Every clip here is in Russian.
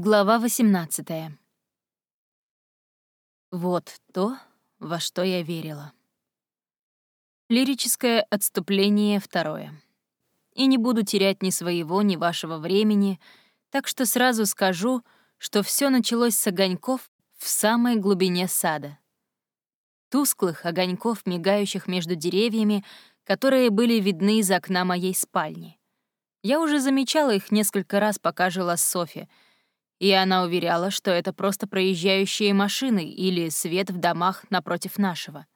Глава 18. Вот то, во что я верила. Лирическое отступление второе. И не буду терять ни своего, ни вашего времени, так что сразу скажу, что все началось с огоньков в самой глубине сада. Тусклых огоньков, мигающих между деревьями, которые были видны из окна моей спальни. Я уже замечала их несколько раз, пока жила с Софи — и она уверяла, что это просто проезжающие машины или свет в домах напротив нашего.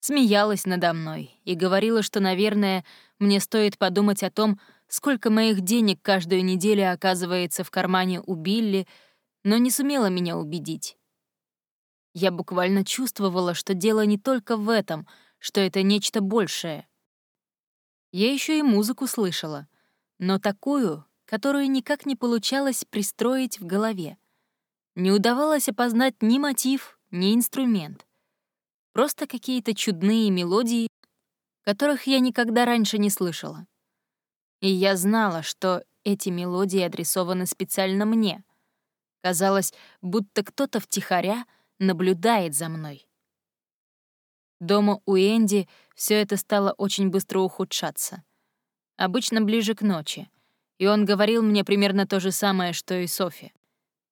Смеялась надо мной и говорила, что, наверное, мне стоит подумать о том, сколько моих денег каждую неделю оказывается в кармане у Билли, но не сумела меня убедить. Я буквально чувствовала, что дело не только в этом, что это нечто большее. Я еще и музыку слышала, но такую, которую никак не получалось пристроить в голове. Не удавалось опознать ни мотив, ни инструмент. Просто какие-то чудные мелодии, которых я никогда раньше не слышала. И я знала, что эти мелодии адресованы специально мне. Казалось, будто кто-то втихаря наблюдает за мной. Дома у Энди все это стало очень быстро ухудшаться. Обычно ближе к ночи — и он говорил мне примерно то же самое, что и Софи.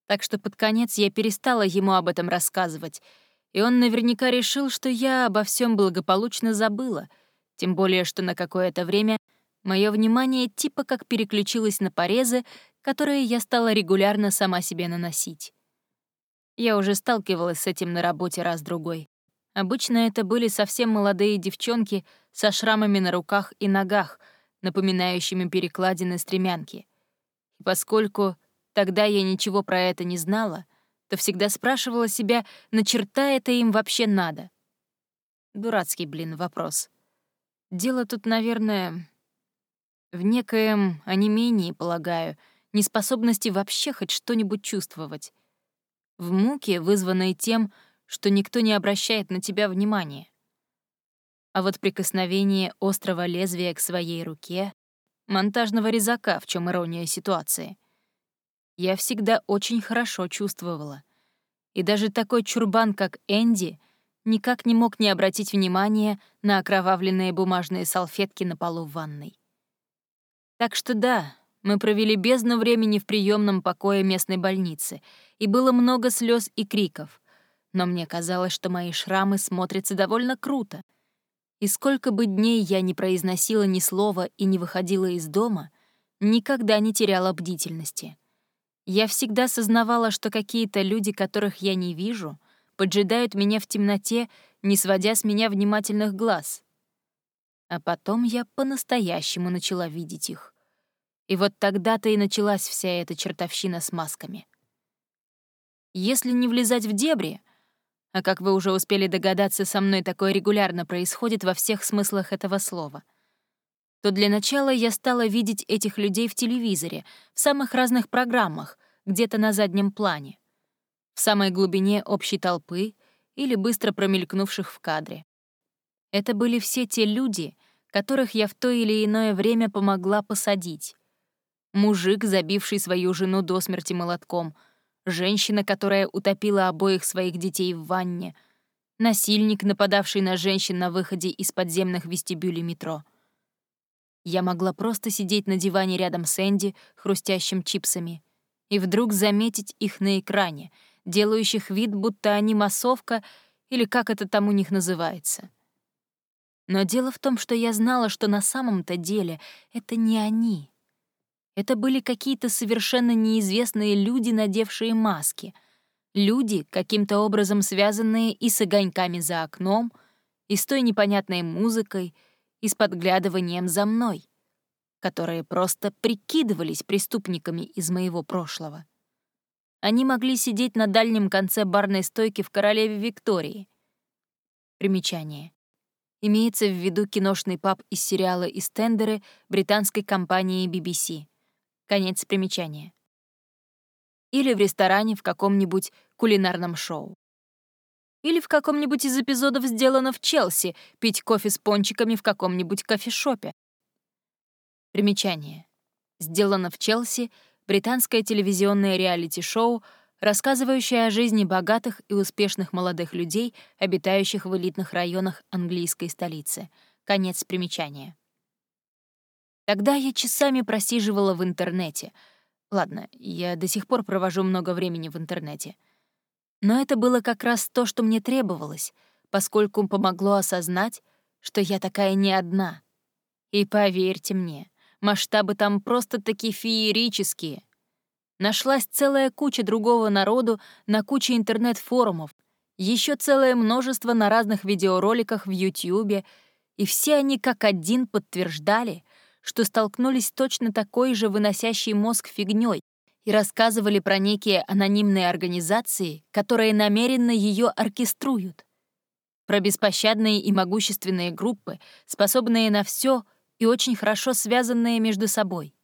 Так что под конец я перестала ему об этом рассказывать, и он наверняка решил, что я обо всем благополучно забыла, тем более что на какое-то время мое внимание типа как переключилось на порезы, которые я стала регулярно сама себе наносить. Я уже сталкивалась с этим на работе раз-другой. Обычно это были совсем молодые девчонки со шрамами на руках и ногах — напоминающими перекладины стремянки. И поскольку тогда я ничего про это не знала, то всегда спрашивала себя, на черта это им вообще надо. Дурацкий, блин, вопрос. Дело тут, наверное, в некоем онемении, полагаю, неспособности вообще хоть что-нибудь чувствовать. В муке, вызванной тем, что никто не обращает на тебя внимания а вот прикосновение острого лезвия к своей руке — монтажного резака, в чем ирония ситуации. Я всегда очень хорошо чувствовала. И даже такой чурбан, как Энди, никак не мог не обратить внимания на окровавленные бумажные салфетки на полу в ванной. Так что да, мы провели бездну времени в приемном покое местной больницы, и было много слез и криков. Но мне казалось, что мои шрамы смотрятся довольно круто — и сколько бы дней я не произносила ни слова и не выходила из дома, никогда не теряла бдительности. Я всегда сознавала, что какие-то люди, которых я не вижу, поджидают меня в темноте, не сводя с меня внимательных глаз. А потом я по-настоящему начала видеть их. И вот тогда-то и началась вся эта чертовщина с масками. Если не влезать в дебри, а как вы уже успели догадаться, со мной такое регулярно происходит во всех смыслах этого слова. То для начала я стала видеть этих людей в телевизоре, в самых разных программах, где-то на заднем плане, в самой глубине общей толпы или быстро промелькнувших в кадре. Это были все те люди, которых я в то или иное время помогла посадить. Мужик, забивший свою жену до смерти молотком — женщина, которая утопила обоих своих детей в ванне, насильник, нападавший на женщин на выходе из подземных вестибюлей метро. Я могла просто сидеть на диване рядом с Энди, хрустящим чипсами, и вдруг заметить их на экране, делающих вид, будто они массовка или как это там у них называется. Но дело в том, что я знала, что на самом-то деле это не они — это были какие-то совершенно неизвестные люди, надевшие маски. Люди, каким-то образом связанные и с огоньками за окном, и с той непонятной музыкой, и с подглядыванием за мной, которые просто прикидывались преступниками из моего прошлого. Они могли сидеть на дальнем конце барной стойки в «Королеве Виктории». Примечание. Имеется в виду киношный паб из сериала «Истендеры» британской компании BBC. Конец примечания. Или в ресторане в каком-нибудь кулинарном шоу. Или в каком-нибудь из эпизодов «Сделано в Челси» пить кофе с пончиками в каком-нибудь кофешопе. Примечание. «Сделано в Челси» британское телевизионное реалити-шоу, рассказывающее о жизни богатых и успешных молодых людей, обитающих в элитных районах английской столицы. Конец примечания. Тогда я часами просиживала в интернете. Ладно, я до сих пор провожу много времени в интернете. Но это было как раз то, что мне требовалось, поскольку помогло осознать, что я такая не одна. И поверьте мне, масштабы там просто-таки феерические. Нашлась целая куча другого народу на куче интернет-форумов, еще целое множество на разных видеороликах в Ютьюбе, и все они как один подтверждали, что столкнулись с точно такой же выносящей мозг фигней и рассказывали про некие анонимные организации, которые намеренно ее оркеструют. Про беспощадные и могущественные группы, способные на все и очень хорошо связанные между собой.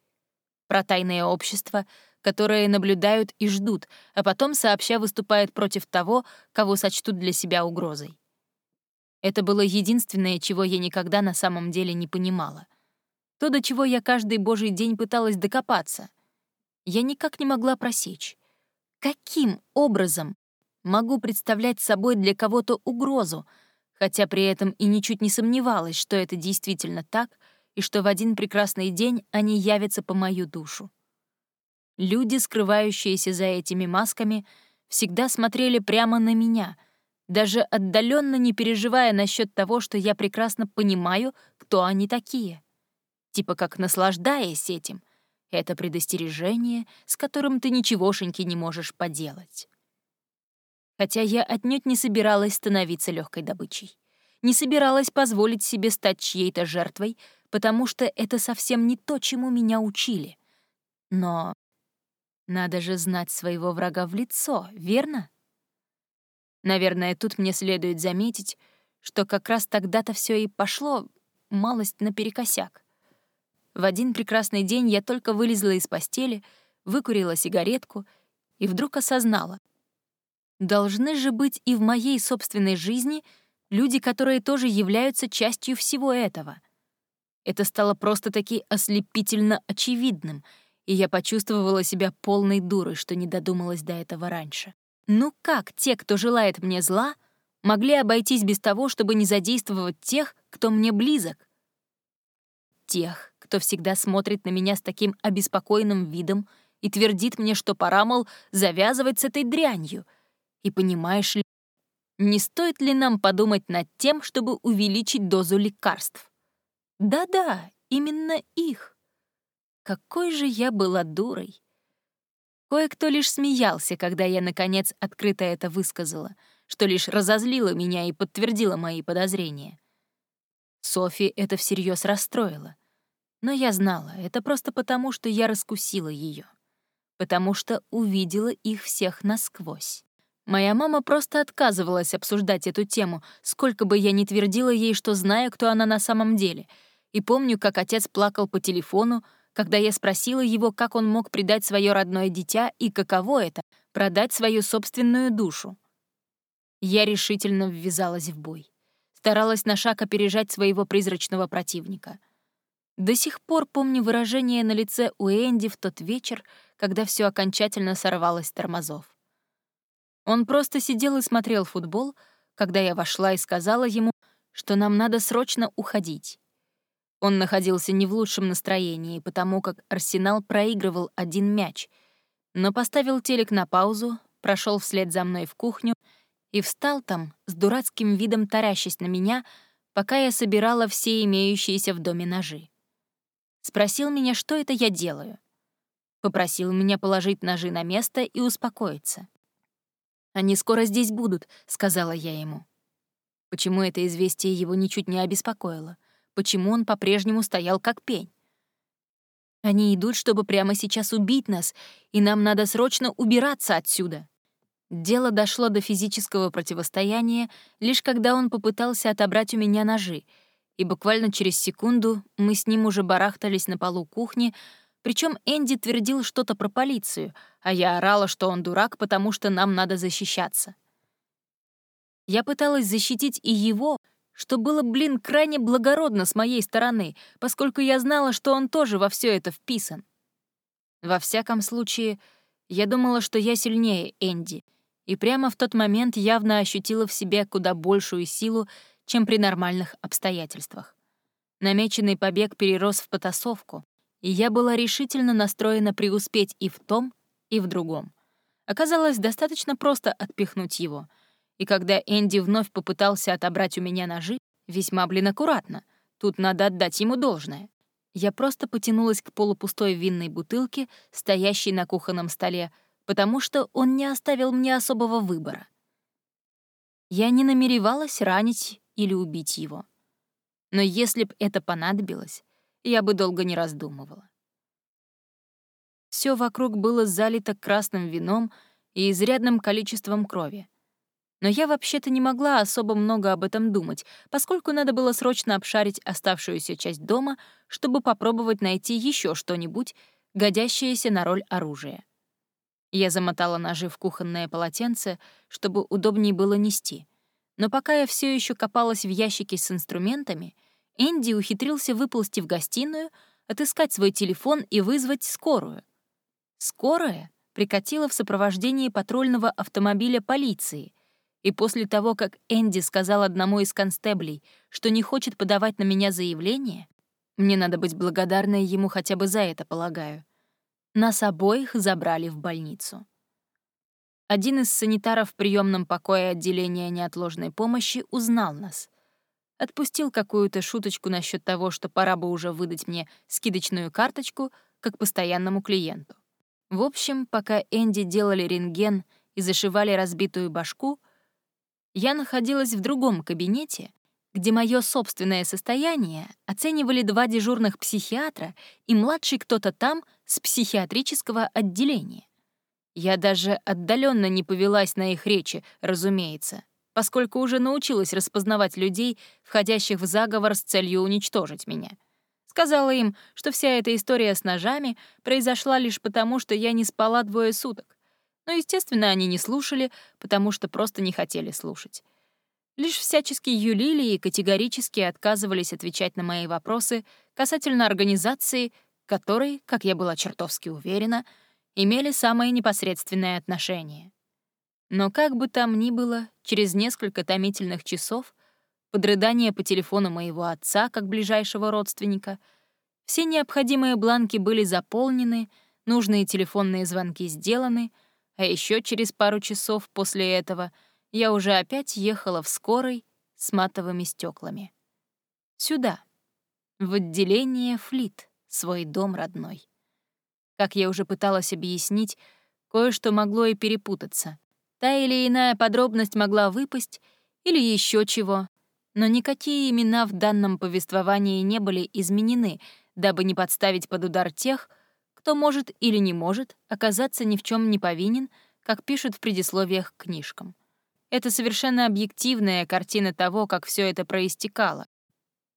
Про тайные общества, которые наблюдают и ждут, а потом сообща выступают против того, кого сочтут для себя угрозой. Это было единственное, чего я никогда на самом деле не понимала. То, до чего я каждый божий день пыталась докопаться. Я никак не могла просечь. Каким образом могу представлять собой для кого-то угрозу, хотя при этом и ничуть не сомневалась, что это действительно так — и что в один прекрасный день они явятся по мою душу. Люди, скрывающиеся за этими масками, всегда смотрели прямо на меня, даже отдаленно не переживая насчет того, что я прекрасно понимаю, кто они такие. Типа как наслаждаясь этим. Это предостережение, с которым ты ничегошеньки не можешь поделать. Хотя я отнюдь не собиралась становиться легкой добычей. Не собиралась позволить себе стать чьей-то жертвой, потому что это совсем не то, чему меня учили. Но надо же знать своего врага в лицо, верно? Наверное, тут мне следует заметить, что как раз тогда-то все и пошло малость наперекосяк. В один прекрасный день я только вылезла из постели, выкурила сигаретку и вдруг осознала. Должны же быть и в моей собственной жизни люди, которые тоже являются частью всего этого — это стало просто-таки ослепительно очевидным, и я почувствовала себя полной дурой, что не додумалась до этого раньше. Ну как те, кто желает мне зла, могли обойтись без того, чтобы не задействовать тех, кто мне близок? Тех, кто всегда смотрит на меня с таким обеспокоенным видом и твердит мне, что пора, мол, завязывать с этой дрянью. И понимаешь ли, не стоит ли нам подумать над тем, чтобы увеличить дозу лекарств? Да-да, именно их. Какой же я была дурой. Кое-кто лишь смеялся, когда я, наконец, открыто это высказала, что лишь разозлило меня и подтвердило мои подозрения. Софи это всерьез расстроило. Но я знала, это просто потому, что я раскусила ее, потому что увидела их всех насквозь. Моя мама просто отказывалась обсуждать эту тему, сколько бы я ни твердила ей, что знаю, кто она на самом деле — и помню, как отец плакал по телефону, когда я спросила его, как он мог предать свое родное дитя и каково это — продать свою собственную душу. Я решительно ввязалась в бой. Старалась на шаг опережать своего призрачного противника. До сих пор помню выражение на лице у Энди в тот вечер, когда все окончательно сорвалось тормозов. Он просто сидел и смотрел футбол, когда я вошла и сказала ему, что нам надо срочно уходить. Он находился не в лучшем настроении, потому как Арсенал проигрывал один мяч, но поставил телек на паузу, прошел вслед за мной в кухню и встал там, с дурацким видом таращась на меня, пока я собирала все имеющиеся в доме ножи. Спросил меня, что это я делаю. Попросил меня положить ножи на место и успокоиться. «Они скоро здесь будут», — сказала я ему. Почему это известие его ничуть не обеспокоило? почему он по-прежнему стоял как пень. Они идут, чтобы прямо сейчас убить нас, и нам надо срочно убираться отсюда. Дело дошло до физического противостояния, лишь когда он попытался отобрать у меня ножи, и буквально через секунду мы с ним уже барахтались на полу кухни, причем Энди твердил что-то про полицию, а я орала, что он дурак, потому что нам надо защищаться. Я пыталась защитить и его, что было, блин, крайне благородно с моей стороны, поскольку я знала, что он тоже во все это вписан. Во всяком случае, я думала, что я сильнее Энди, и прямо в тот момент явно ощутила в себе куда большую силу, чем при нормальных обстоятельствах. Намеченный побег перерос в потасовку, и я была решительно настроена преуспеть и в том, и в другом. Оказалось, достаточно просто отпихнуть его. И когда Энди вновь попытался отобрать у меня ножи, весьма, блин, аккуратно, тут надо отдать ему должное. Я просто потянулась к полупустой винной бутылке, стоящей на кухонном столе, потому что он не оставил мне особого выбора. Я не намеревалась ранить или убить его. Но если б это понадобилось, я бы долго не раздумывала. Все вокруг было залито красным вином и изрядным количеством крови. Но я вообще-то не могла особо много об этом думать, поскольку надо было срочно обшарить оставшуюся часть дома, чтобы попробовать найти еще что-нибудь, годящееся на роль оружия. Я замотала ножи в кухонное полотенце, чтобы удобнее было нести. Но пока я все еще копалась в ящике с инструментами, Энди ухитрился выползти в гостиную, отыскать свой телефон и вызвать скорую. Скорая прикатила в сопровождении патрульного автомобиля полиции, и после того, как Энди сказал одному из констеблей, что не хочет подавать на меня заявление, мне надо быть благодарной ему хотя бы за это, полагаю, нас обоих забрали в больницу. Один из санитаров в приемном покое отделения неотложной помощи узнал нас отпустил какую-то шуточку насчет того, что пора бы уже выдать мне скидочную карточку как постоянному клиенту. В общем, пока Энди делали рентген и зашивали разбитую башку, я находилась в другом кабинете, где мое собственное состояние оценивали два дежурных психиатра и младший кто-то там с психиатрического отделения. Я даже отдаленно не повелась на их речи, разумеется поскольку уже научилась распознавать людей, входящих в заговор с целью уничтожить меня. Сказала им, что вся эта история с ножами произошла лишь потому, что я не спала двое суток. Но, естественно, они не слушали, потому что просто не хотели слушать. Лишь всячески юлили и категорически отказывались отвечать на мои вопросы касательно организации, которой, как я была чертовски уверена, имели самое непосредственное отношение. Но как бы там ни было, через несколько томительных часов, под рыдание по телефону моего отца, как ближайшего родственника, все необходимые бланки были заполнены, нужные телефонные звонки сделаны, а еще через пару часов после этого я уже опять ехала в скорой с матовыми стеклами. Сюда, в отделение Флит, свой дом родной. Как я уже пыталась объяснить, кое-что могло и перепутаться. Та или иная подробность могла выпасть или еще чего, но никакие имена в данном повествовании не были изменены, дабы не подставить под удар тех, кто может или не может оказаться ни в чем не повинен, как пишут в предисловиях к книжкам. Это совершенно объективная картина того, как все это проистекало.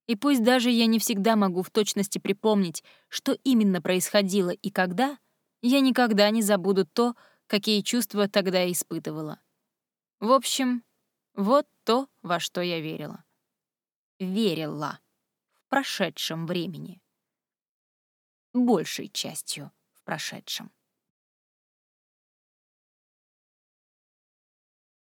И пусть даже я не всегда могу в точности припомнить, что именно происходило и когда, я никогда не забуду то, какие чувства тогда испытывала. В общем, вот то, во что я верила. Верила в прошедшем времени. Большей частью в прошедшем.